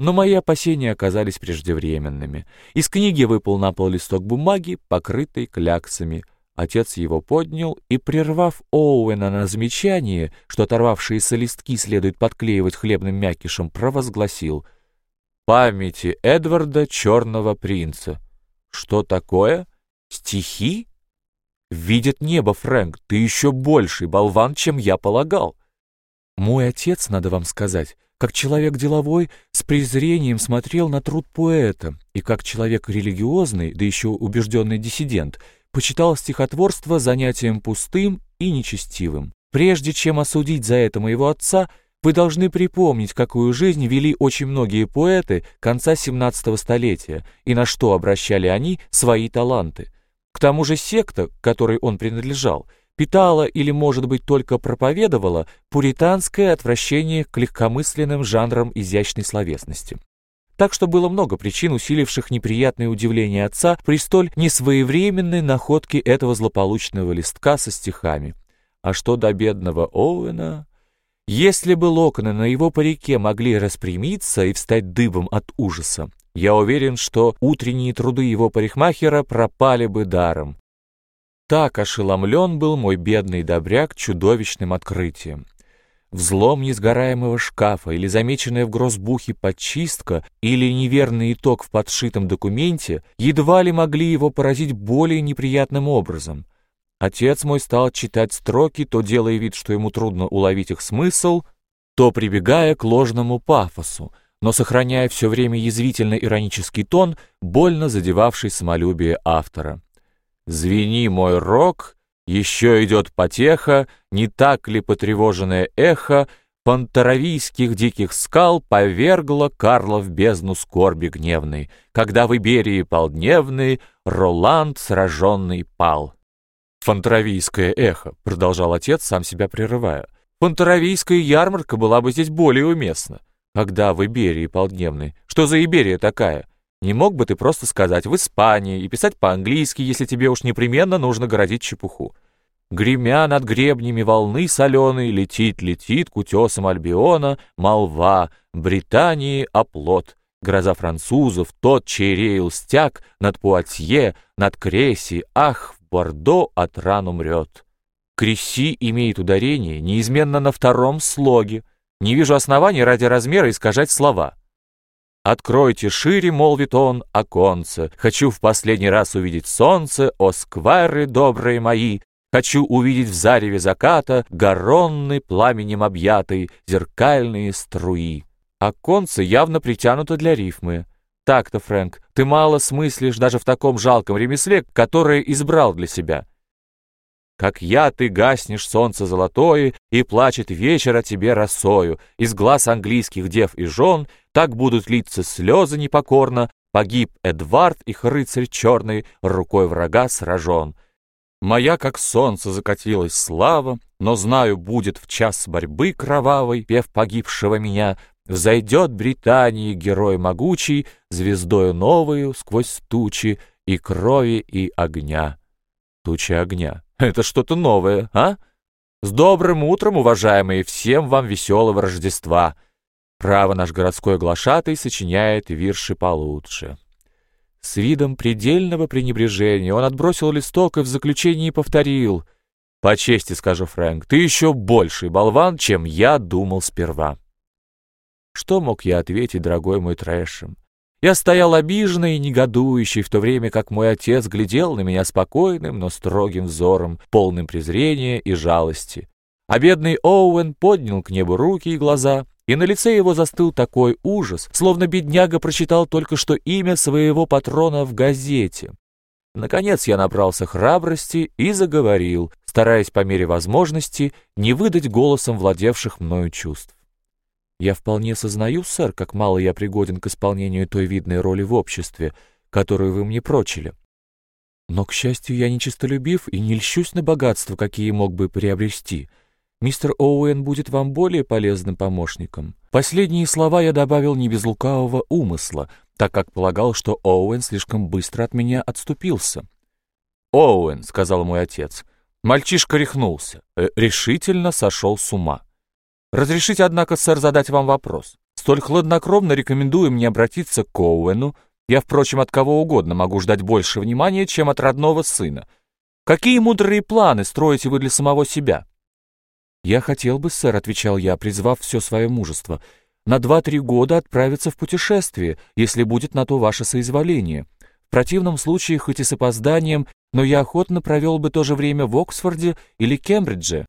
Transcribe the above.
Но мои опасения оказались преждевременными. Из книги выпал на пол листок бумаги, покрытый кляксами. Отец его поднял и, прервав Оуэна на замечание, что оторвавшиеся листки следует подклеивать хлебным мякишем, провозгласил «Памяти Эдварда Черного Принца». «Что такое? Стихи?» «Видит небо, Фрэнк, ты еще больший болван, чем я полагал». Мой отец, надо вам сказать, как человек деловой, с презрением смотрел на труд поэта, и как человек религиозный, да еще убежденный диссидент, почитал стихотворство занятием пустым и нечестивым. Прежде чем осудить за это моего отца, вы должны припомнить, какую жизнь вели очень многие поэты конца 17 столетия и на что обращали они свои таланты. К тому же секта, которой он принадлежал – питала или, может быть, только проповедовала пуританское отвращение к легкомысленным жанрам изящной словесности. Так что было много причин, усиливших неприятное удивление отца при столь несвоевременной находке этого злополучного листка со стихами. А что до бедного Оуэна... Если бы локоны на его парике могли распрямиться и встать дыбом от ужаса, я уверен, что утренние труды его парикмахера пропали бы даром. Так ошеломлен был мой бедный добряк чудовищным открытием. Взлом несгораемого шкафа или замеченная в грозбухе подчистка или неверный итог в подшитом документе едва ли могли его поразить более неприятным образом. Отец мой стал читать строки, то делая вид, что ему трудно уловить их смысл, то прибегая к ложному пафосу, но сохраняя все время язвительно-иронический тон, больно задевавший самолюбие автора. Звени мой рог, еще идет потеха, не так ли потревоженное эхо Пантаравийских диких скал повергло Карла в бездну скорби гневной, когда в Иберии полдневный Роланд сраженный пал. «Фонтаравийское эхо», — продолжал отец, сам себя прерывая. «Фонтаравийская ярмарка была бы здесь более уместна. Когда в Иберии полдневный? Что за Иберия такая? Не мог бы ты просто сказать «в Испании» и писать по-английски, если тебе уж непременно нужно городить чепуху? Гремя над гребнями волны соленой, летит-летит к утесам Альбиона молва, Британии оплот, гроза французов, тот, чей реял стяг над Пуатье, над Креси, ах, в Бордо от ран умрет. Креси имеет ударение неизменно на втором слоге. Не вижу оснований ради размера искажать слова. Откройте шире, молвит он, оконце. Хочу в последний раз увидеть солнце, о сквайры добрые мои. Хочу увидеть в зареве заката горонный пламенем объятый зеркальные струи. Оконце явно притянуто для рифмы. Так-то, Фрэнк, ты мало смыслишь даже в таком жалком ремесле, которое избрал для себя. Как я, ты гаснешь солнце золотое, и плачет вечер о тебе росою. Из глаз английских дев и жен так будут литься слезы непокорно, погиб Эдвард, их рыцарь черный, рукой врага сражен. Моя, как солнце, закатилась слава, но знаю, будет в час борьбы кровавой, пев погибшего меня, взойдет Британии герой могучий, звездою новою сквозь тучи и крови и огня. Тучи огня. Это что-то новое, а? С добрым утром, уважаемые, всем вам веселого Рождества. Право наш городской глашатый сочиняет вирши получше. С видом предельного пренебрежения он отбросил листок и в заключении повторил. «По чести скажу, Фрэнк, ты еще больший болван, чем я думал сперва». Что мог я ответить, дорогой мой трэшем? Я стоял обиженный и негодующий, в то время как мой отец глядел на меня спокойным, но строгим взором, полным презрения и жалости. А бедный Оуэн поднял к небу руки и глаза, и на лице его застыл такой ужас, словно бедняга прочитал только что имя своего патрона в газете. Наконец я набрался храбрости и заговорил, стараясь по мере возможности не выдать голосом владевших мною чувств. Я вполне сознаю, сэр, как мало я пригоден к исполнению той видной роли в обществе, которую вы мне прочили. Но, к счастью, я нечистолюбив и не льщусь на богатства, какие мог бы приобрести. Мистер Оуэн будет вам более полезным помощником. Последние слова я добавил не без лукавого умысла, так как полагал, что Оуэн слишком быстро от меня отступился. «Оуэн», — сказал мой отец, — мальчишка рехнулся, э, решительно сошел с ума. «Разрешите, однако, сэр, задать вам вопрос. столь хладнокровно рекомендуя мне обратиться к Коуэну, я, впрочем, от кого угодно могу ждать больше внимания, чем от родного сына. Какие мудрые планы строите вы для самого себя?» «Я хотел бы, сэр», — отвечал я, призвав все свое мужество, «на два-три года отправиться в путешествие, если будет на то ваше соизволение. В противном случае, хоть и с опозданием, но я охотно провел бы то же время в Оксфорде или Кембридже».